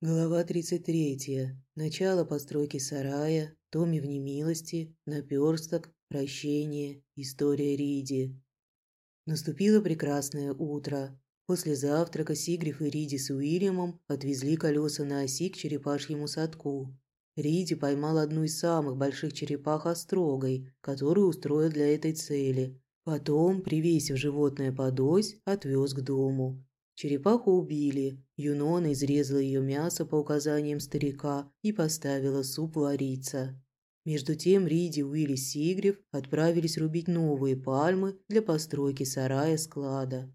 Глава 33. Начало постройки сарая, Томи в немилости, наперсток, прощение, история Риди. Наступило прекрасное утро. После завтрака Сигриф и Риди с Уильямом отвезли колеса на оси к черепашьему садку. Риди поймал одну из самых больших черепах острогой, которую устроил для этой цели. Потом, привесив животное под ось, отвез к дому. Черепаху убили. Юнона изрезала ее мясо по указаниям старика и поставила суп вариться. Между тем Риди, Уилли Сигрев отправились рубить новые пальмы для постройки сарая-склада.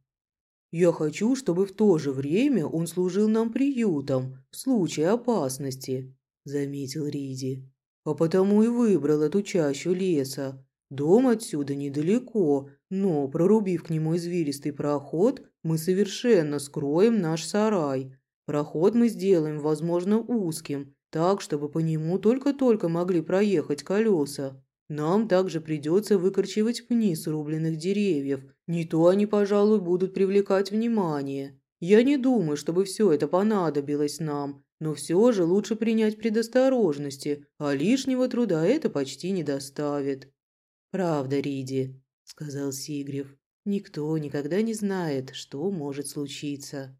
«Я хочу, чтобы в то же время он служил нам приютом в случае опасности», – заметил Риди. «А потому и выбрал эту чащу леса. Дом отсюда недалеко, но, прорубив к нему извилистый проход, мы совершенно скроем наш сарай. Проход мы сделаем, возможно, узким, так, чтобы по нему только-только могли проехать колеса. Нам также придется выкорчевать пни срубленных деревьев. Не то они, пожалуй, будут привлекать внимание. Я не думаю, чтобы все это понадобилось нам, но все же лучше принять предосторожности, а лишнего труда это почти не доставит. «Правда, Риди», – сказал Сигрев. Никто никогда не знает, что может случиться.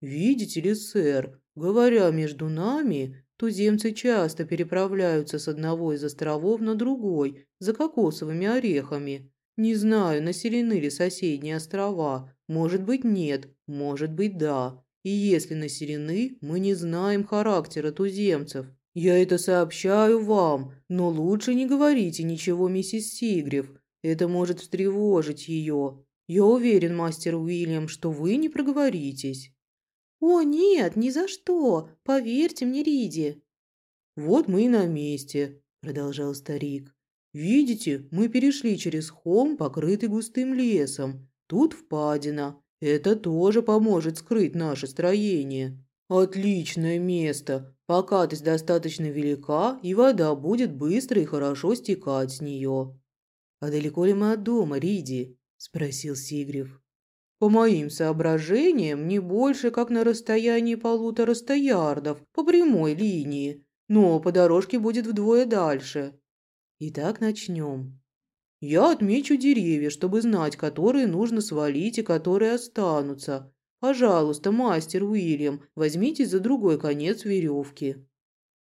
«Видите ли, сэр, говоря между нами, туземцы часто переправляются с одного из островов на другой за кокосовыми орехами. Не знаю, населены ли соседние острова. Может быть, нет, может быть, да. И если населены, мы не знаем характера туземцев. Я это сообщаю вам, но лучше не говорите ничего, миссис Сигрев. Это может встревожить ее. Я уверен, мастер Уильям, что вы не проговоритесь». «О, нет, ни за что! Поверьте мне, Риди!» «Вот мы и на месте», – продолжал старик. «Видите, мы перешли через холм, покрытый густым лесом. Тут впадина. Это тоже поможет скрыть наше строение. Отличное место. Покатость достаточно велика, и вода будет быстро и хорошо стекать с нее. «А далеко ли мы от дома, Риди?» – спросил Сигрев. «По моим соображениям, не больше, как на расстоянии полутора ста ярдов по прямой линии, но по дорожке будет вдвое дальше». «Итак, начнем». «Я отмечу деревья, чтобы знать, которые нужно свалить и которые останутся. Пожалуйста, мастер Уильям, возьмите за другой конец веревки».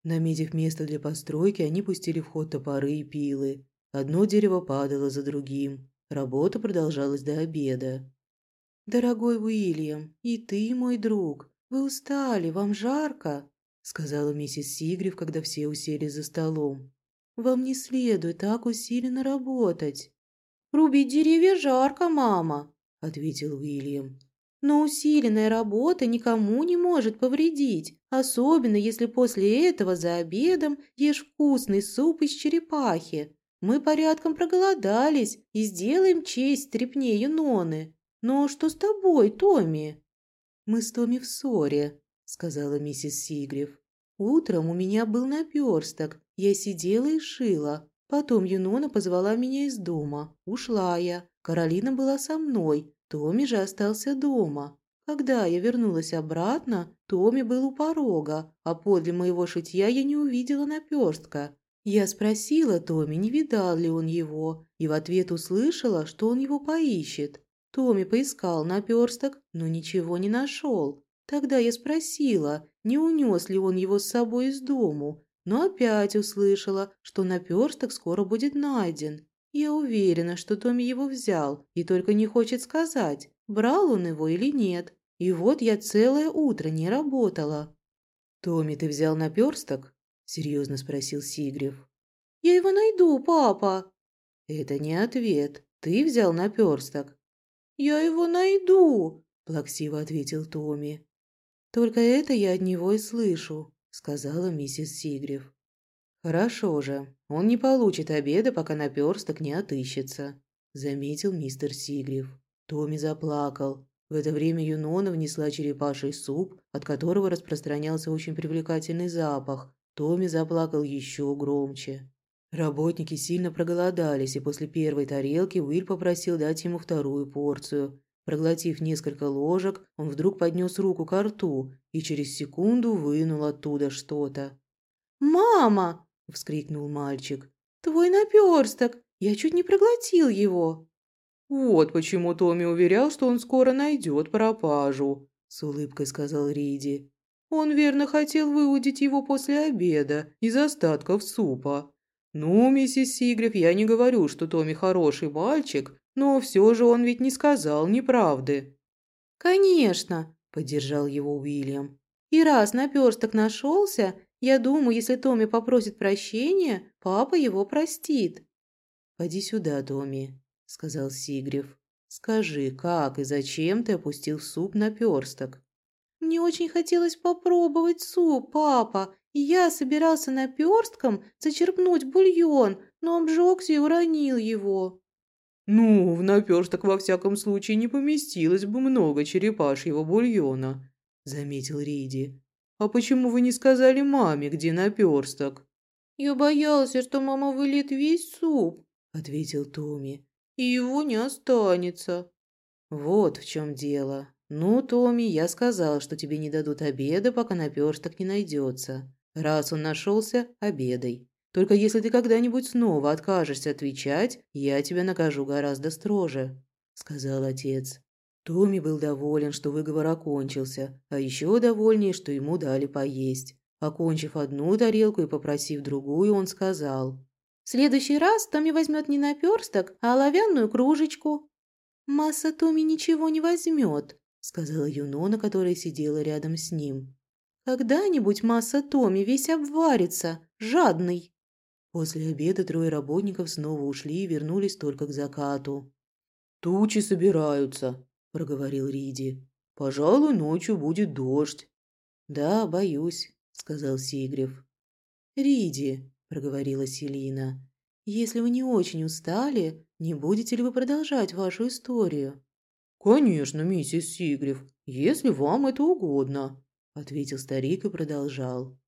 Наметив место для постройки, они пустили в ход топоры и пилы. Одно дерево падало за другим. Работа продолжалась до обеда. «Дорогой Уильям, и ты, мой друг, вы устали, вам жарко?» сказала миссис Сигрев, когда все усели за столом. «Вам не следует так усиленно работать». «Рубить деревья жарко, мама», – ответил Уильям. «Но усиленная работа никому не может повредить, особенно если после этого за обедом ешь вкусный суп из черепахи. Мы порядком проголодались и сделаем честь трепне Юноны. Но что с тобой, Томми?» «Мы с Томми в ссоре», — сказала миссис Сигрев. «Утром у меня был наперсток. Я сидела и шила. Потом Юнона позвала меня из дома. Ушла я. Каролина была со мной. Томми же остался дома. Когда я вернулась обратно, Томми был у порога, а подле моего шитья я не увидела наперстка. Я спросила Томми, не видал ли он его, и в ответ услышала, что он его поищет. Томми поискал наперсток, но ничего не нашел. Тогда я спросила, не унес ли он его с собой из дому, но опять услышала, что наперсток скоро будет найден. Я уверена, что Томми его взял и только не хочет сказать, брал он его или нет. И вот я целое утро не работала. «Томми, ты взял наперсток?» серьезно спросил Сигрев. «Я его найду, папа!» «Это не ответ. Ты взял наперсток». «Я его найду!» – плаксиво ответил Томми. «Только это я от него и слышу», – сказала миссис Сигрев. «Хорошо же. Он не получит обеда, пока наперсток не отыщется», – заметил мистер Сигрев. Томми заплакал. В это время Юнона внесла черепаший суп, от которого распространялся очень привлекательный запах, Томми заплакал еще громче. Работники сильно проголодались, и после первой тарелки Уилл попросил дать ему вторую порцию. Проглотив несколько ложек, он вдруг поднес руку к рту и через секунду вынул оттуда что-то. «Мама!» – вскрикнул мальчик. «Твой наперсток! Я чуть не проглотил его!» «Вот почему Томми уверял, что он скоро найдет пропажу», – с улыбкой сказал Риди. «Он верно хотел выудить его после обеда из остатков супа. Ну, миссис Сигрев, я не говорю, что Томми хороший мальчик, но все же он ведь не сказал неправды». «Конечно», – поддержал его Уильям. «И раз наперсток нашелся, я думаю, если Томми попросит прощения, папа его простит». «Поди сюда, Томми», – сказал Сигрев. «Скажи, как и зачем ты опустил в суп наперсток?» «Мне очень хотелось попробовать суп, папа, и я собирался наперстком зачерпнуть бульон, но обжегся и уронил его». «Ну, в наперсток во всяком случае не поместилось бы много черепашьего бульона», – заметил Риди. «А почему вы не сказали маме, где наперсток?» «Я боялся, что мама выльет весь суп», – ответил Томми и его не останется». «Вот в чем дело. Ну, Томми, я сказал, что тебе не дадут обеда, пока наперсток не найдется. Раз он нашелся, обедай. Только если ты когда-нибудь снова откажешься отвечать, я тебя накажу гораздо строже», – сказал отец. Томми был доволен, что выговор окончился, а еще довольнее, что ему дали поесть. Окончив одну тарелку и попросив другую, он сказал – в следующий раз Томми возьмет не наперсток, а оловянную кружечку». «Масса Томми ничего не возьмет», – сказала Юнона, которая сидела рядом с ним. «Когда-нибудь масса Томми весь обварится, жадный». После обеда трое работников снова ушли и вернулись только к закату. «Тучи собираются», – проговорил Риди. «Пожалуй, ночью будет дождь». «Да, боюсь», – сказал Сигрев. «Риди, проговорила Селина. «Если вы не очень устали, не будете ли вы продолжать вашу историю?» «Конечно, миссис Сигрев, если вам это угодно», – ответил старик и продолжал.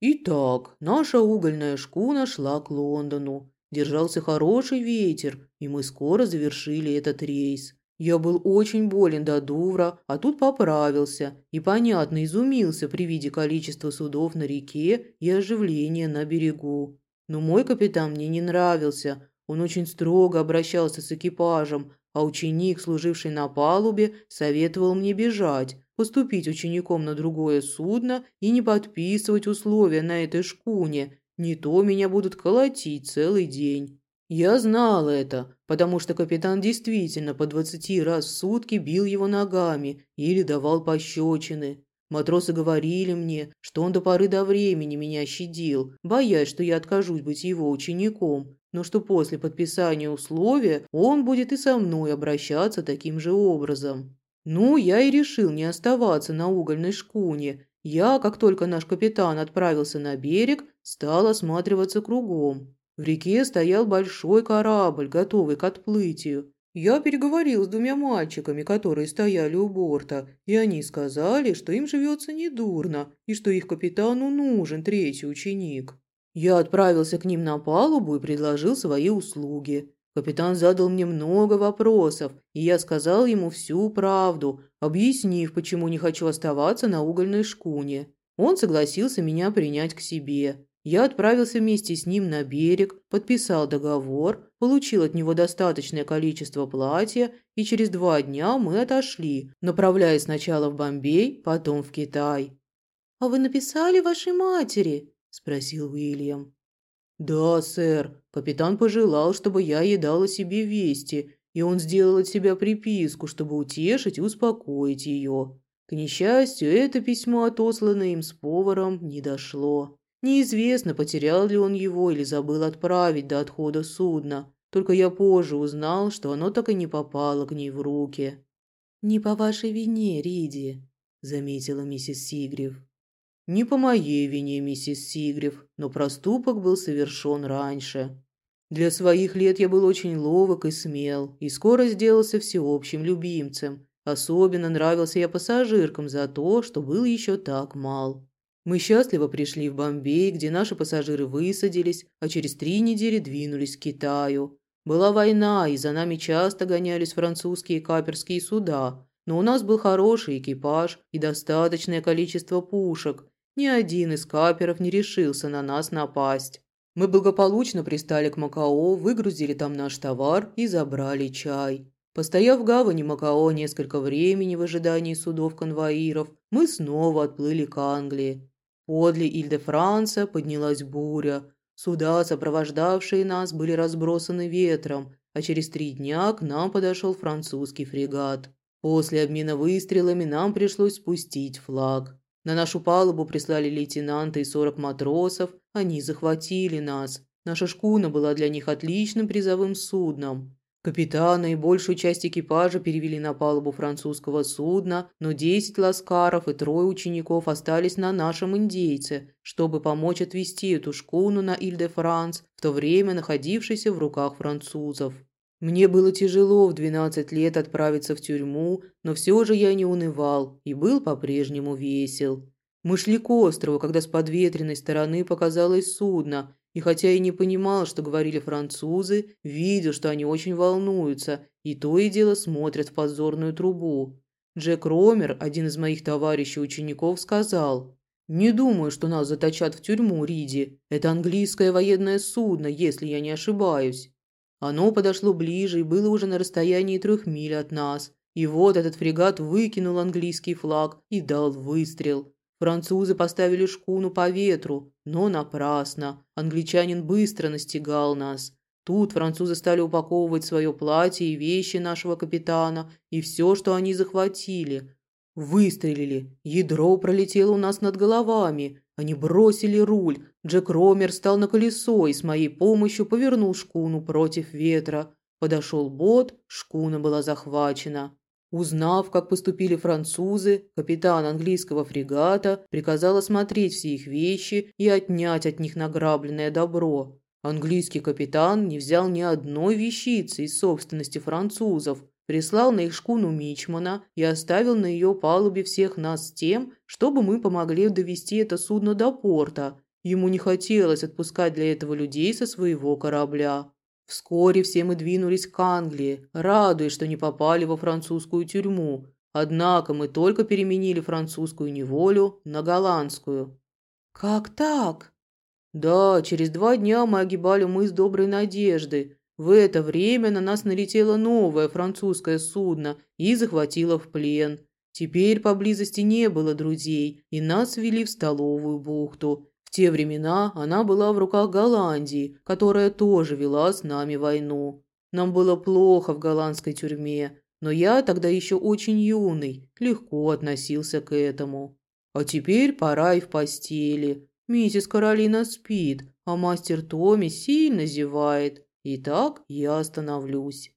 «Итак, наша угольная шкуна шла к Лондону. Держался хороший ветер, и мы скоро завершили этот рейс. Я был очень болен до Дувра, а тут поправился и, понятно, изумился при виде количества судов на реке и оживления на берегу. Но мой капитан мне не нравился, он очень строго обращался с экипажем, а ученик, служивший на палубе, советовал мне бежать, поступить учеником на другое судно и не подписывать условия на этой шкуне, не то меня будут колотить целый день. Я знал это, потому что капитан действительно по двадцати раз в сутки бил его ногами или давал пощечины. Матросы говорили мне, что он до поры до времени меня щадил, боясь, что я откажусь быть его учеником, но что после подписания условия он будет и со мной обращаться таким же образом. Ну, я и решил не оставаться на угольной шкуне. Я, как только наш капитан отправился на берег, стал осматриваться кругом. В реке стоял большой корабль, готовый к отплытию. Я переговорил с двумя мальчиками, которые стояли у борта, и они сказали, что им живется недурно и что их капитану нужен третий ученик. Я отправился к ним на палубу и предложил свои услуги. Капитан задал мне много вопросов, и я сказал ему всю правду, объяснив, почему не хочу оставаться на угольной шкуне. Он согласился меня принять к себе. Я отправился вместе с ним на берег, подписал договор, получил от него достаточное количество платья, и через два дня мы отошли, направляясь сначала в Бомбей, потом в Китай. «А вы написали вашей матери?» – спросил Уильям. «Да, сэр. Капитан пожелал, чтобы я ей дала себе вести, и он сделал от себя приписку, чтобы утешить и успокоить ее. К несчастью, это письмо, отосланное им с поваром, не дошло». Неизвестно, потерял ли он его или забыл отправить до отхода судна. Только я позже узнал, что оно так и не попало к ней в руки. «Не по вашей вине, Риди», – заметила миссис Сигрев. «Не по моей вине, миссис Сигрев, но проступок был совершен раньше. Для своих лет я был очень ловок и смел, и скоро сделался всеобщим любимцем. Особенно нравился я пассажиркам за то, что был еще так мал. Мы счастливо пришли в Бомбей, где наши пассажиры высадились, а через три недели двинулись к Китаю. Была война, и за нами часто гонялись французские каперские суда, но у нас был хороший экипаж и достаточное количество пушек. Ни один из каперов не решился на нас напасть. Мы благополучно пристали к Макао, выгрузили там наш товар и забрали чай. Постояв в гавани Макао несколько времени в ожидании судов-конвоиров, мы снова отплыли к Англии. Подле Иль-де-Франца поднялась буря. Суда, сопровождавшие нас, были разбросаны ветром, а через три дня к нам подошел французский фрегат. После обмена выстрелами нам пришлось спустить флаг. На нашу палубу прислали лейтенанта и сорок матросов, они захватили нас. Наша шкуна была для них отличным призовым судном. Капитана и большую часть экипажа перевели на палубу французского судна, но десять ласкаров и трое учеников остались на нашем индейце, чтобы помочь отвезти эту шкуну на Иль-де-Франс, в то время находившейся в руках французов. Мне было тяжело в 12 лет отправиться в тюрьму, но все же я не унывал и был по-прежнему весел. Мы шли к острову, когда с подветренной стороны показалось судно, и хотя я не понимал, что говорили французы, видел, что они очень волнуются и то и дело смотрят в подзорную трубу. Джек Ромер, один из моих товарищей-учеников, сказал, «Не думаю, что нас заточат в тюрьму, Риди. Это английское военное судно, если я не ошибаюсь». Оно подошло ближе и было уже на расстоянии трех миль от нас. И вот этот фрегат выкинул английский флаг и дал выстрел. Французы поставили шкуну по ветру, но напрасно. Англичанин быстро настигал нас. Тут французы стали упаковывать свое платье и вещи нашего капитана и все, что они захватили. Выстрелили. Ядро пролетело у нас над головами. Они бросили руль. Джек Ромер стал на колесо и с моей помощью повернул шкуну против ветра. Подошел бот, шкуна была захвачена. Узнав, как поступили французы, капитан английского фрегата приказал осмотреть все их вещи и отнять от них награбленное добро. Английский капитан не взял ни одной вещицы из собственности французов, прислал на их шкуну Мичмана и оставил на ее палубе всех нас с тем, чтобы мы помогли довести это судно до порта. Ему не хотелось отпускать для этого людей со своего корабля. Вскоре все мы двинулись к Англии, радуясь, что не попали во французскую тюрьму. Однако мы только переменили французскую неволю на голландскую. «Как так?» «Да, через два дня мы огибали мыс Доброй Надежды, в это время на нас налетело новое французское судно и захватило в плен. Теперь поблизости не было друзей, и нас ввели в столовую бухту. Те времена она была в руках Голландии, которая тоже вела с нами войну. Нам было плохо в голландской тюрьме, но я тогда еще очень юный, легко относился к этому. А теперь пора и в постели. Миссис Каролина спит, а мастер Томми сильно зевает. Итак, я остановлюсь.